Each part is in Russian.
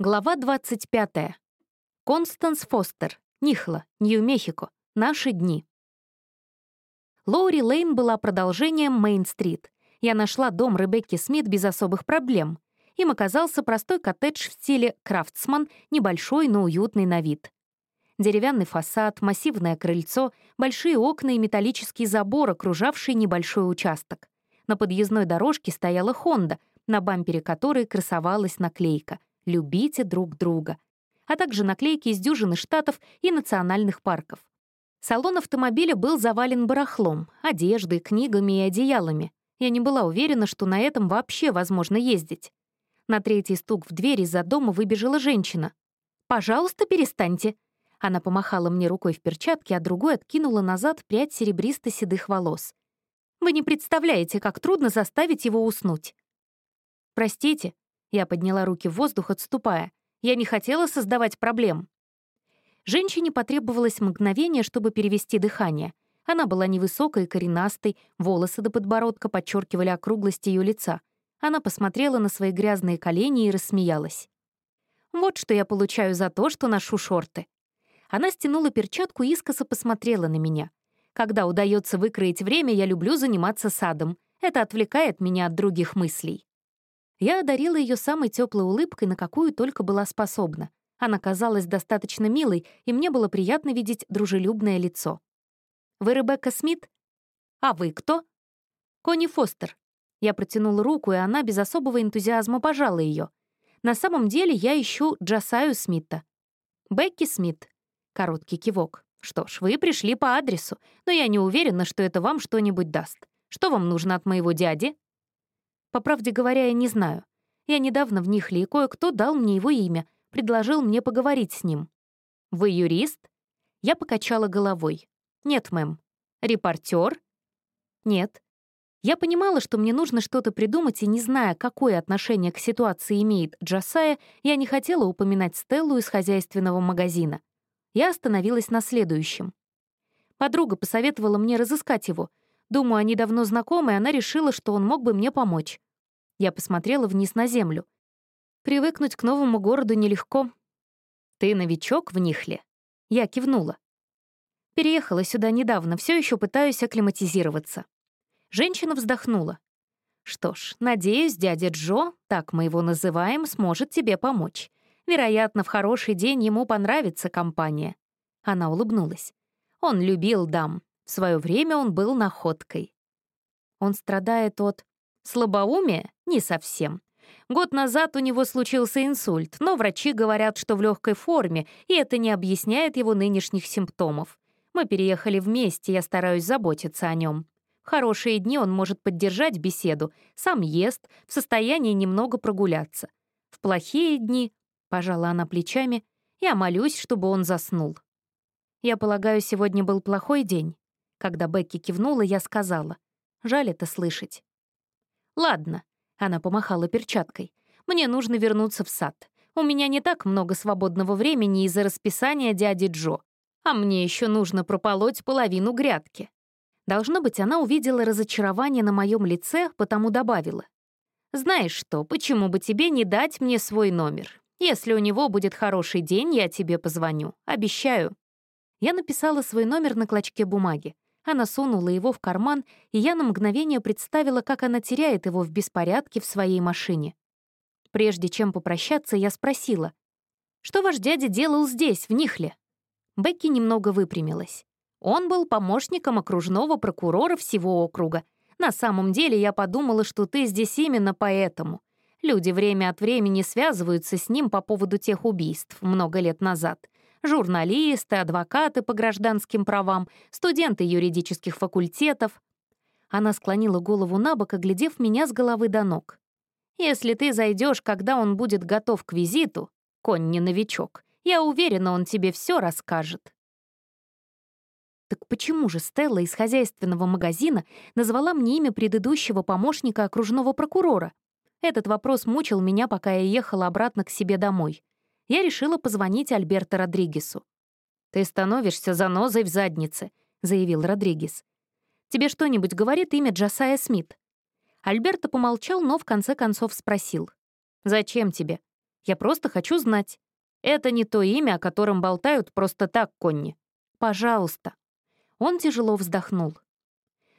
Глава 25. Констанс Фостер, Нихла, Нью-Мехико. Наши дни. Лоури Лейн была продолжением Мейн-стрит. Я нашла дом Ребекки Смит без особых проблем. Им оказался простой коттедж в стиле «Крафтсман», небольшой, но уютный на вид. Деревянный фасад, массивное крыльцо, большие окна и металлический забор, окружавший небольшой участок. На подъездной дорожке стояла «Хонда», на бампере которой красовалась наклейка — «Любите друг друга», а также наклейки из дюжины штатов и национальных парков. Салон автомобиля был завален барахлом, одеждой, книгами и одеялами. Я не была уверена, что на этом вообще возможно ездить. На третий стук в дверь из-за дома выбежала женщина. «Пожалуйста, перестаньте!» Она помахала мне рукой в перчатке, а другой откинула назад прядь серебристо-седых волос. «Вы не представляете, как трудно заставить его уснуть!» «Простите», я подняла руки в воздух, отступая. Я не хотела создавать проблем. Женщине потребовалось мгновение, чтобы перевести дыхание. Она была невысокой и коренастой, волосы до подбородка подчеркивали округлость ее лица. Она посмотрела на свои грязные колени и рассмеялась. «Вот что я получаю за то, что ношу шорты». Она стянула перчатку и искоса посмотрела на меня. «Когда удается выкроить время, я люблю заниматься садом. Это отвлекает меня от других мыслей». Я одарила ее самой теплой улыбкой, на какую только была способна. Она казалась достаточно милой, и мне было приятно видеть дружелюбное лицо. «Вы Ребекка Смит?» «А вы кто?» «Конни Фостер». Я протянула руку, и она без особого энтузиазма пожала ее. «На самом деле я ищу Джасаю Смита». «Бекки Смит». Короткий кивок. «Что ж, вы пришли по адресу, но я не уверена, что это вам что-нибудь даст. Что вам нужно от моего дяди?» По правде говоря, я не знаю. Я недавно в Нихле, и кое-кто дал мне его имя, предложил мне поговорить с ним. «Вы юрист?» Я покачала головой. «Нет, мэм». «Репортер?» «Нет». Я понимала, что мне нужно что-то придумать, и не зная, какое отношение к ситуации имеет Джасая, я не хотела упоминать Стеллу из хозяйственного магазина. Я остановилась на следующем. Подруга посоветовала мне разыскать его. Думаю, они давно знакомы, и она решила, что он мог бы мне помочь. Я посмотрела вниз на землю. Привыкнуть к новому городу нелегко. «Ты новичок в Нихле?» Я кивнула. Переехала сюда недавно, все еще пытаюсь акклиматизироваться. Женщина вздохнула. «Что ж, надеюсь, дядя Джо, так мы его называем, сможет тебе помочь. Вероятно, в хороший день ему понравится компания». Она улыбнулась. Он любил дам. В свое время он был находкой. Он страдает от... Слабоумие? Не совсем. Год назад у него случился инсульт, но врачи говорят, что в легкой форме, и это не объясняет его нынешних симптомов. Мы переехали вместе, я стараюсь заботиться о нем. В хорошие дни он может поддержать беседу, сам ест, в состоянии немного прогуляться. В плохие дни, пожала она плечами, я молюсь, чтобы он заснул. Я полагаю, сегодня был плохой день. Когда Бекки кивнула, я сказала, жаль это слышать. «Ладно», — она помахала перчаткой, «мне нужно вернуться в сад. У меня не так много свободного времени из-за расписания дяди Джо, а мне еще нужно прополоть половину грядки». Должно быть, она увидела разочарование на моем лице, потому добавила. «Знаешь что, почему бы тебе не дать мне свой номер? Если у него будет хороший день, я тебе позвоню. Обещаю». Я написала свой номер на клочке бумаги. Она сунула его в карман, и я на мгновение представила, как она теряет его в беспорядке в своей машине. Прежде чем попрощаться, я спросила, «Что ваш дядя делал здесь, в Нихле?» Бекки немного выпрямилась. Он был помощником окружного прокурора всего округа. На самом деле я подумала, что ты здесь именно поэтому. Люди время от времени связываются с ним по поводу тех убийств много лет назад журналисты, адвокаты по гражданским правам, студенты юридических факультетов. Она склонила голову на бок, оглядев меня с головы до ног. «Если ты зайдешь, когда он будет готов к визиту, конь не новичок, я уверена, он тебе все расскажет». Так почему же Стелла из хозяйственного магазина назвала мне имя предыдущего помощника окружного прокурора? Этот вопрос мучил меня, пока я ехала обратно к себе домой я решила позвонить Альберто Родригесу. «Ты становишься занозой в заднице», — заявил Родригес. «Тебе что-нибудь говорит имя Джасая Смит?» Альберто помолчал, но в конце концов спросил. «Зачем тебе?» Я просто хочу знать. Это не то имя, о котором болтают просто так, Конни. Пожалуйста». Он тяжело вздохнул.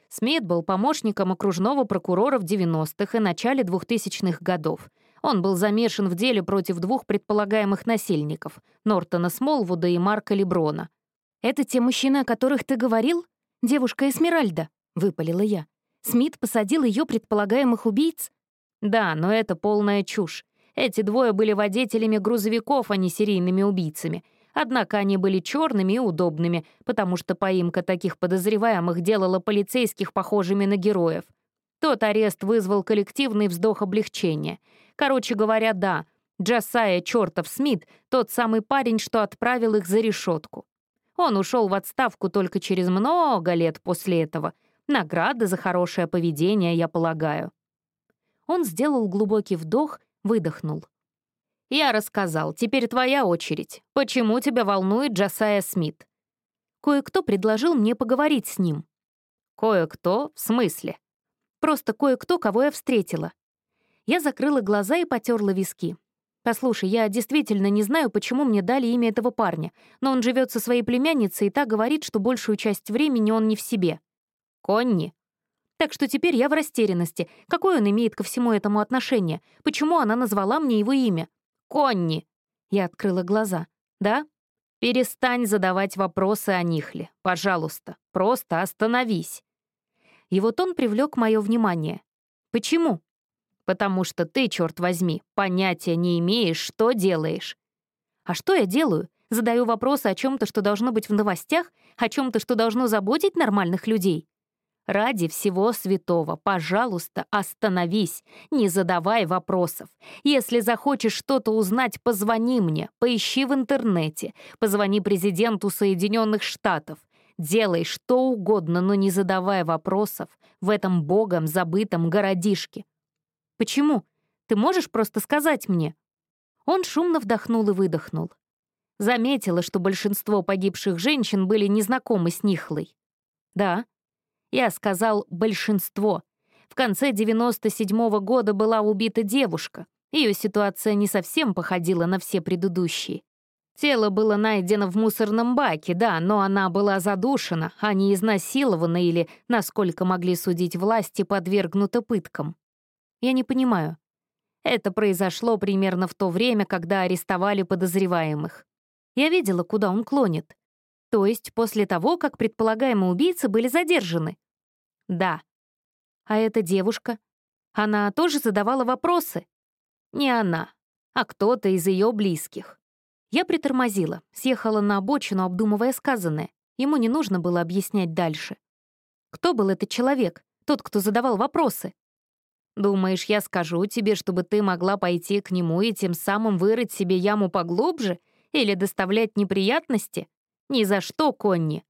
Смит был помощником окружного прокурора в 90-х и начале 2000-х годов. Он был замешан в деле против двух предполагаемых насильников — Нортона Смолвуда и Марка Леброна. «Это те мужчины, о которых ты говорил? Девушка Эсмеральда», — выпалила я. «Смит посадил ее предполагаемых убийц?» «Да, но это полная чушь. Эти двое были водителями грузовиков, а не серийными убийцами. Однако они были черными и удобными, потому что поимка таких подозреваемых делала полицейских похожими на героев. Тот арест вызвал коллективный вздох облегчения. Короче говоря, да, Джасая чертов Смит — тот самый парень, что отправил их за решетку. Он ушел в отставку только через много лет после этого. Награда за хорошее поведение, я полагаю. Он сделал глубокий вдох, выдохнул. «Я рассказал, теперь твоя очередь. Почему тебя волнует Джасая Смит?» Кое-кто предложил мне поговорить с ним. «Кое-кто? В смысле?» «Просто кое-кто, кого я встретила». Я закрыла глаза и потерла виски. «Послушай, я действительно не знаю, почему мне дали имя этого парня, но он живет со своей племянницей и так говорит, что большую часть времени он не в себе». «Конни?» Так что теперь я в растерянности. Какое он имеет ко всему этому отношение? Почему она назвала мне его имя? Конни!» Я открыла глаза. «Да?» «Перестань задавать вопросы о Нихле. Пожалуйста, просто остановись». И вот он привлек мое внимание. «Почему?» «Потому что ты, черт возьми, понятия не имеешь, что делаешь». «А что я делаю? Задаю вопросы о чем то что должно быть в новостях, о чем то что должно заботить нормальных людей?» Ради всего святого, пожалуйста, остановись, не задавай вопросов. Если захочешь что-то узнать, позвони мне, поищи в интернете, позвони президенту Соединенных Штатов. Делай что угодно, но не задавай вопросов в этом богом забытом городишке. Почему? Ты можешь просто сказать мне? Он шумно вдохнул и выдохнул. Заметила, что большинство погибших женщин были незнакомы с Нихлой. Да, я сказал «большинство». В конце 97-го года была убита девушка. Ее ситуация не совсем походила на все предыдущие. Тело было найдено в мусорном баке, да, но она была задушена, а не изнасилована или, насколько могли судить власти, подвергнута пыткам. Я не понимаю. Это произошло примерно в то время, когда арестовали подозреваемых. Я видела, куда он клонит. То есть после того, как предполагаемые убийцы были задержаны? Да. А эта девушка? Она тоже задавала вопросы? Не она, а кто-то из ее близких. Я притормозила, съехала на обочину, обдумывая сказанное. Ему не нужно было объяснять дальше. Кто был этот человек? Тот, кто задавал вопросы? Думаешь, я скажу тебе, чтобы ты могла пойти к нему и тем самым вырыть себе яму поглубже или доставлять неприятности? Ни за что, Конни.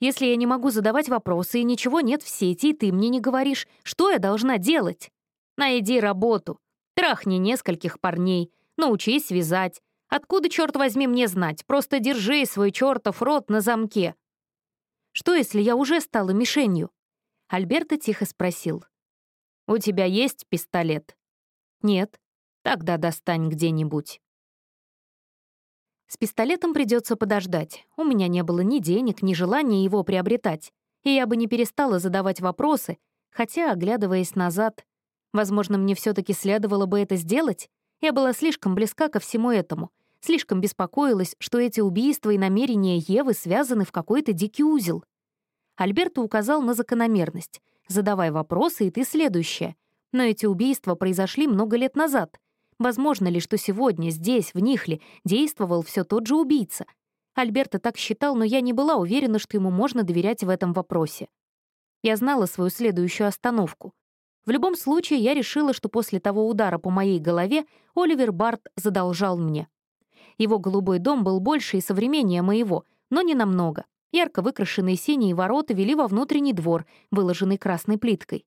Если я не могу задавать вопросы и ничего нет в сети, и ты мне не говоришь, что я должна делать? Найди работу. Трахни нескольких парней. Научись вязать. Откуда, черт возьми, мне знать? Просто держи свой чертов рот на замке. Что, если я уже стала мишенью? Альберто тихо спросил. «У тебя есть пистолет?» «Нет». «Тогда достань где-нибудь». С пистолетом придется подождать. У меня не было ни денег, ни желания его приобретать. И я бы не перестала задавать вопросы, хотя, оглядываясь назад, возможно, мне все таки следовало бы это сделать. Я была слишком близка ко всему этому, слишком беспокоилась, что эти убийства и намерения Евы связаны в какой-то дикий узел. Альберто указал на закономерность. «Задавай вопросы, и ты следующая». Но эти убийства произошли много лет назад. Возможно ли, что сегодня здесь, в Нихле, действовал все тот же убийца? Альберто так считал, но я не была уверена, что ему можно доверять в этом вопросе. Я знала свою следующую остановку. В любом случае, я решила, что после того удара по моей голове Оливер Барт задолжал мне. Его голубой дом был больше и современнее моего, но не намного. Ярко выкрашенные синие ворота вели во внутренний двор, выложенный красной плиткой.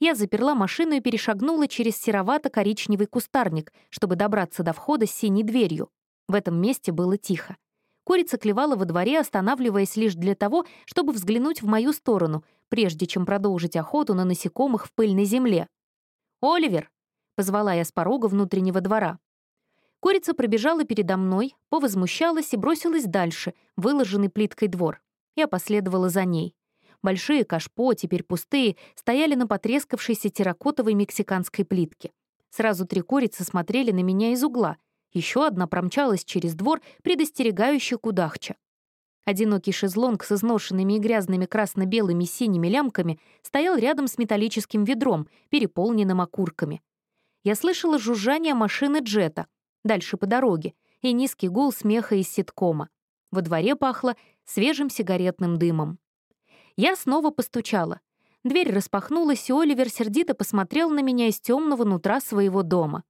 Я заперла машину и перешагнула через серовато-коричневый кустарник, чтобы добраться до входа с синей дверью. В этом месте было тихо. Курица клевала во дворе, останавливаясь лишь для того, чтобы взглянуть в мою сторону, прежде чем продолжить охоту на насекомых в пыльной земле. «Оливер!» — позвала я с порога внутреннего двора. Курица пробежала передо мной, повозмущалась и бросилась дальше, выложенный плиткой двор. Я последовала за ней. Большие кашпо, теперь пустые, стояли на потрескавшейся терракотовой мексиканской плитке. Сразу три курицы смотрели на меня из угла. Еще одна промчалась через двор, предостерегающе кудахча. Одинокий шезлонг с изношенными и грязными красно-белыми синими лямками стоял рядом с металлическим ведром, переполненным окурками. Я слышала жужжание машины джета, дальше по дороге, и низкий гул смеха из ситкома. Во дворе пахло свежим сигаретным дымом. Я снова постучала. Дверь распахнулась, и Оливер сердито посмотрел на меня из темного нутра своего дома.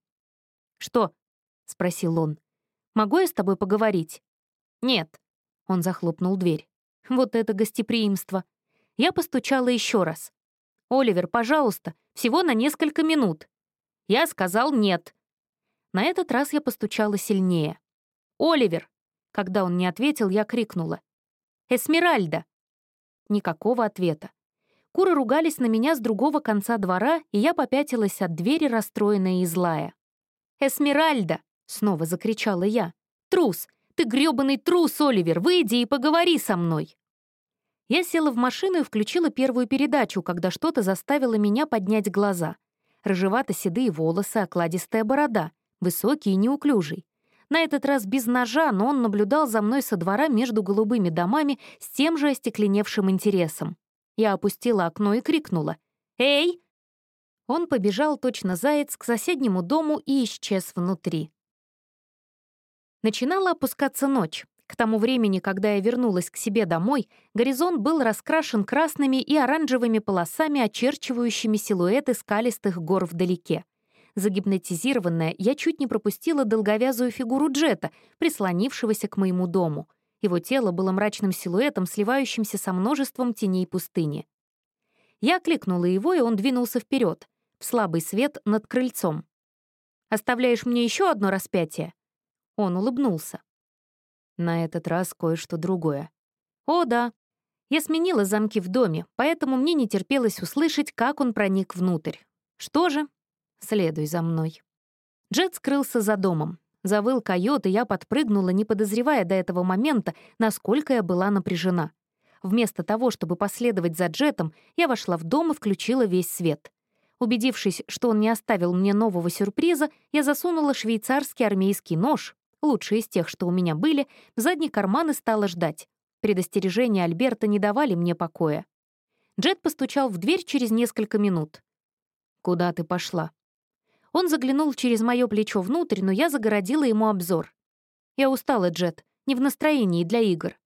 «Что?» — спросил он. «Могу я с тобой поговорить?» «Нет», — он захлопнул дверь. «Вот это гостеприимство!» Я постучала еще раз. «Оливер, пожалуйста, всего на несколько минут». Я сказал «нет». На этот раз я постучала сильнее. «Оливер!» Когда он не ответил, я крикнула. «Эсмеральда!» Никакого ответа. Куры ругались на меня с другого конца двора, и я попятилась от двери, расстроенная и злая. «Эсмеральда!» — снова закричала я. «Трус! Ты грёбаный трус, Оливер! Выйди и поговори со мной!» Я села в машину и включила первую передачу, когда что-то заставило меня поднять глаза. Рыжевато-седые волосы, окладистая борода — высокий и неуклюжий. На этот раз без ножа, но он наблюдал за мной со двора между голубыми домами с тем же остекленевшим интересом. Я опустила окно и крикнула «Эй!». Он побежал точно заяц к соседнему дому и исчез внутри. Начинала опускаться ночь. К тому времени, когда я вернулась к себе домой, горизонт был раскрашен красными и оранжевыми полосами, очерчивающими силуэты скалистых гор вдалеке. Загипнотизированная, я чуть не пропустила долговязую фигуру Джета, прислонившегося к моему дому. Его тело было мрачным силуэтом, сливающимся со множеством теней пустыни. Я кликнула его, и он двинулся вперед, в слабый свет над крыльцом. «Оставляешь мне еще одно распятие?» Он улыбнулся. На этот раз кое-что другое. «О, да». Я сменила замки в доме, поэтому мне не терпелось услышать, как он проник внутрь. Что же, Следуй за мной». Джет скрылся за домом. Завыл койот, и я подпрыгнула, не подозревая до этого момента, насколько я была напряжена. Вместо того, чтобы последовать за Джетом, я вошла в дом и включила весь свет. Убедившись, что он не оставил мне нового сюрприза, я засунула швейцарский армейский нож, лучший из тех, что у меня были, в задний карман и стала ждать. Предостережения Альберта не давали мне покоя. Джет постучал в дверь через несколько минут. «Куда ты пошла?» Он заглянул через мое плечо внутрь, но я загородила ему обзор. «Я устала, Джет. Не в настроении для игр».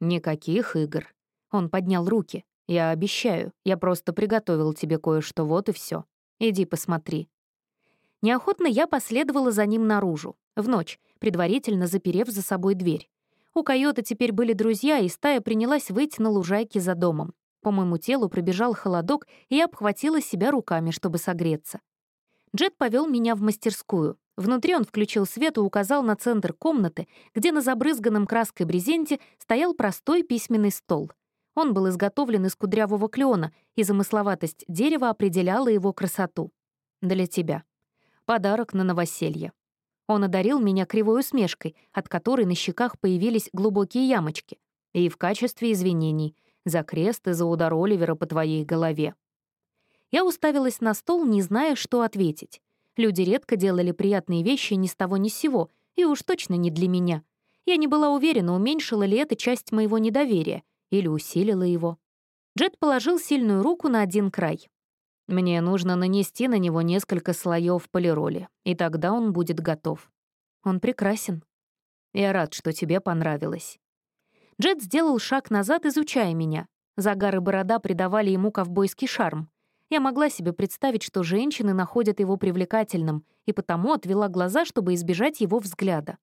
«Никаких игр». Он поднял руки. «Я обещаю. Я просто приготовил тебе кое-что, вот и все. Иди посмотри». Неохотно я последовала за ним наружу, в ночь, предварительно заперев за собой дверь. У койота теперь были друзья, и стая принялась выйти на лужайке за домом. По моему телу пробежал холодок, и я обхватила себя руками, чтобы согреться. Джет повел меня в мастерскую. Внутри он включил свет и указал на центр комнаты, где на забрызганном краской брезенте стоял простой письменный стол. Он был изготовлен из кудрявого клена, и замысловатость дерева определяла его красоту. «Для тебя. Подарок на новоселье». Он одарил меня кривой усмешкой, от которой на щеках появились глубокие ямочки. И в качестве извинений — за крест и за удар Оливера по твоей голове. Я уставилась на стол, не зная, что ответить. Люди редко делали приятные вещи ни с того ни с сего, и уж точно не для меня. Я не была уверена, уменьшила ли это часть моего недоверия или усилила его. Джет положил сильную руку на один край. Мне нужно нанести на него несколько слоев полироли, и тогда он будет готов. Он прекрасен. Я рад, что тебе понравилось. Джет сделал шаг назад, изучая меня. Загар и борода придавали ему ковбойский шарм. Я могла себе представить, что женщины находят его привлекательным, и потому отвела глаза, чтобы избежать его взгляда.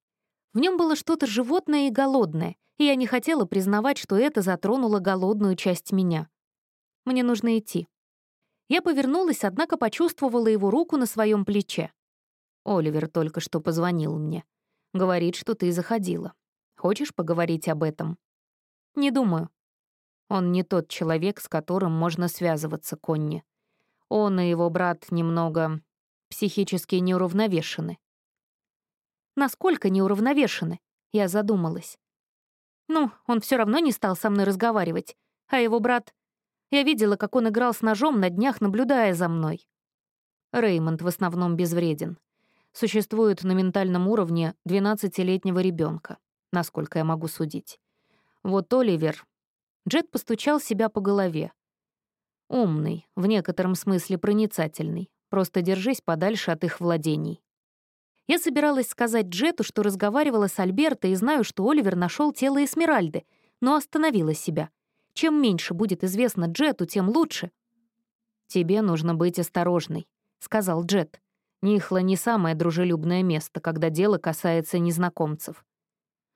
В нем было что-то животное и голодное, и я не хотела признавать, что это затронуло голодную часть меня. Мне нужно идти. Я повернулась, однако почувствовала его руку на своем плече. Оливер только что позвонил мне. Говорит, что ты заходила. Хочешь поговорить об этом? Не думаю. Он не тот человек, с которым можно связываться, Конни. Он и его брат немного психически неуравновешены. насколько неуравновешены. Я задумалась. Ну, он все равно не стал со мной разговаривать. А его брат... Я видела, как он играл с ножом на днях, наблюдая за мной. Реймонд в основном безвреден. Существует на ментальном уровне 12-летнего ребенка, насколько я могу судить. Вот Оливер... Джет постучал себя по голове. Умный, в некотором смысле проницательный. Просто держись подальше от их владений. Я собиралась сказать Джету, что разговаривала с Альберто и знаю, что Оливер нашел тело Эсмеральды, но остановила себя. Чем меньше будет известно Джету, тем лучше. «Тебе нужно быть осторожной», — сказал Джет. «Нихла не самое дружелюбное место, когда дело касается незнакомцев».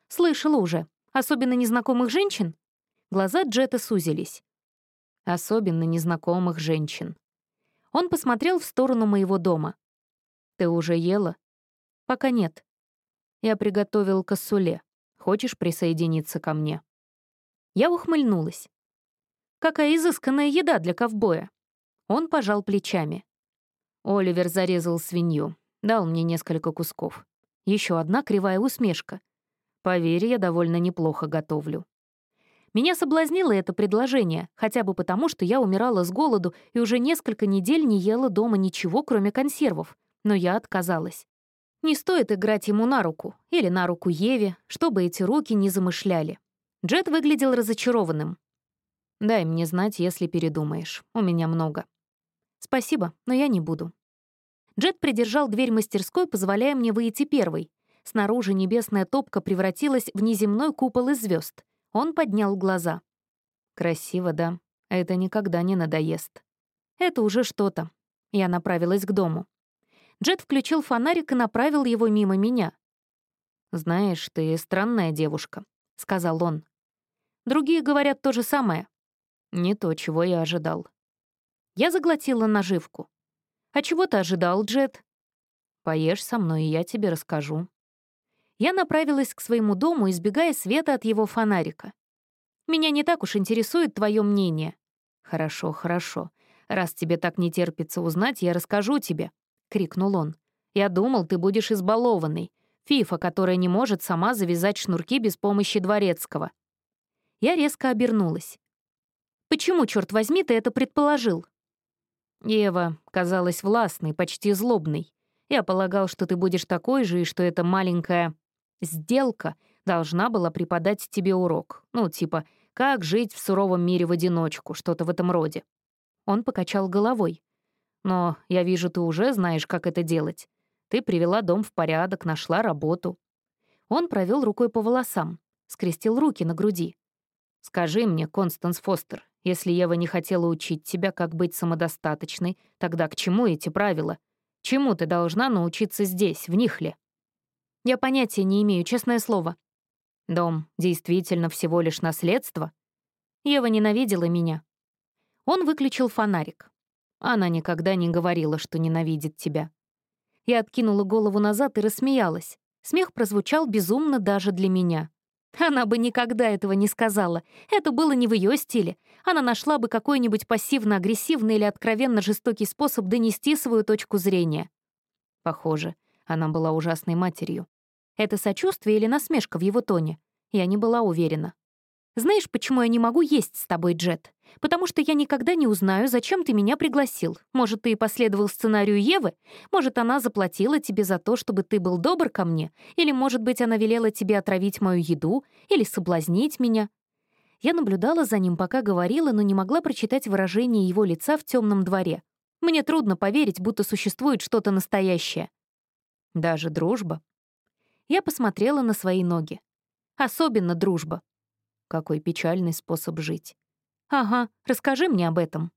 «Слышала уже. Особенно незнакомых женщин?» Глаза Джета сузились. «Особенно незнакомых женщин». Он посмотрел в сторону моего дома. «Ты уже ела?» «Пока нет». «Я приготовил кассуле. Хочешь присоединиться ко мне?» Я ухмыльнулась. «Какая изысканная еда для ковбоя!» Он пожал плечами. Оливер зарезал свинью, дал мне несколько кусков. Еще одна кривая усмешка. Поверь, я довольно неплохо готовлю. Меня соблазнило это предложение, хотя бы потому, что я умирала с голоду и уже несколько недель не ела дома ничего, кроме консервов. Но я отказалась. Не стоит играть ему на руку или на руку Еве, чтобы эти руки не замышляли. Джет выглядел разочарованным. «Дай мне знать, если передумаешь. У меня много». «Спасибо, но я не буду». Джет придержал дверь мастерской, позволяя мне выйти первой. Снаружи небесная топка превратилась в неземной купол из звезд. Он поднял глаза. «Красиво, да. Это никогда не надоест». «Это уже что-то». Я направилась к дому. Джет включил фонарик и направил его мимо меня. «Знаешь, ты странная девушка», — сказал он. «Другие говорят то же самое». «Не то, чего я ожидал». Я заглотила наживку. «А чего ты ожидал, Джет?» «Поешь со мной, и я тебе расскажу», я направилась к своему дому, избегая света от его фонарика. «Меня не так уж интересует твое мнение». «Хорошо, хорошо. Раз тебе так не терпится узнать, я расскажу тебе», — крикнул он. «Я думал, ты будешь избалованный. Фифа, которая не может сама завязать шнурки без помощи дворецкого». Я резко обернулась. «Почему, черт возьми, ты это предположил?» Ева казалась властной, почти злобной. Я полагал, что ты будешь такой же, и что эта маленькая Сделка должна была преподать тебе урок. Ну, типа, как жить в суровом мире в одиночку, что-то в этом роде. Он покачал головой. Но я вижу, ты уже знаешь, как это делать. Ты привела дом в порядок, нашла работу. Он провел рукой по волосам, скрестил руки на груди. «Скажи мне, Констанс Фостер, если Ева не хотела учить тебя, как быть самодостаточной, тогда к чему эти правила? Чему ты должна научиться здесь, в Нихле?» Я понятия не имею, честное слово. Дом действительно всего лишь наследство? Ева ненавидела меня. Он выключил фонарик. Она никогда не говорила, что ненавидит тебя. Я откинула голову назад и рассмеялась. Смех прозвучал безумно даже для меня. Она бы никогда этого не сказала. Это было не в ее стиле. Она нашла бы какой-нибудь пассивно-агрессивный или откровенно жестокий способ донести свою точку зрения. Похоже, она была ужасной матерью. Это сочувствие или насмешка в его тоне? Я не была уверена. «Знаешь, почему я не могу есть с тобой, Джет? Потому что я никогда не узнаю, зачем ты меня пригласил. Может, ты последовал сценарию Евы? Может, она заплатила тебе за то, чтобы ты был добр ко мне? Или, может быть, она велела тебе отравить мою еду? Или соблазнить меня?» Я наблюдала за ним, пока говорила, но не могла прочитать выражение его лица в темном дворе. Мне трудно поверить, будто существует что-то настоящее. Даже дружба. Я посмотрела на свои ноги. Особенно дружба. Какой печальный способ жить. Ага, расскажи мне об этом.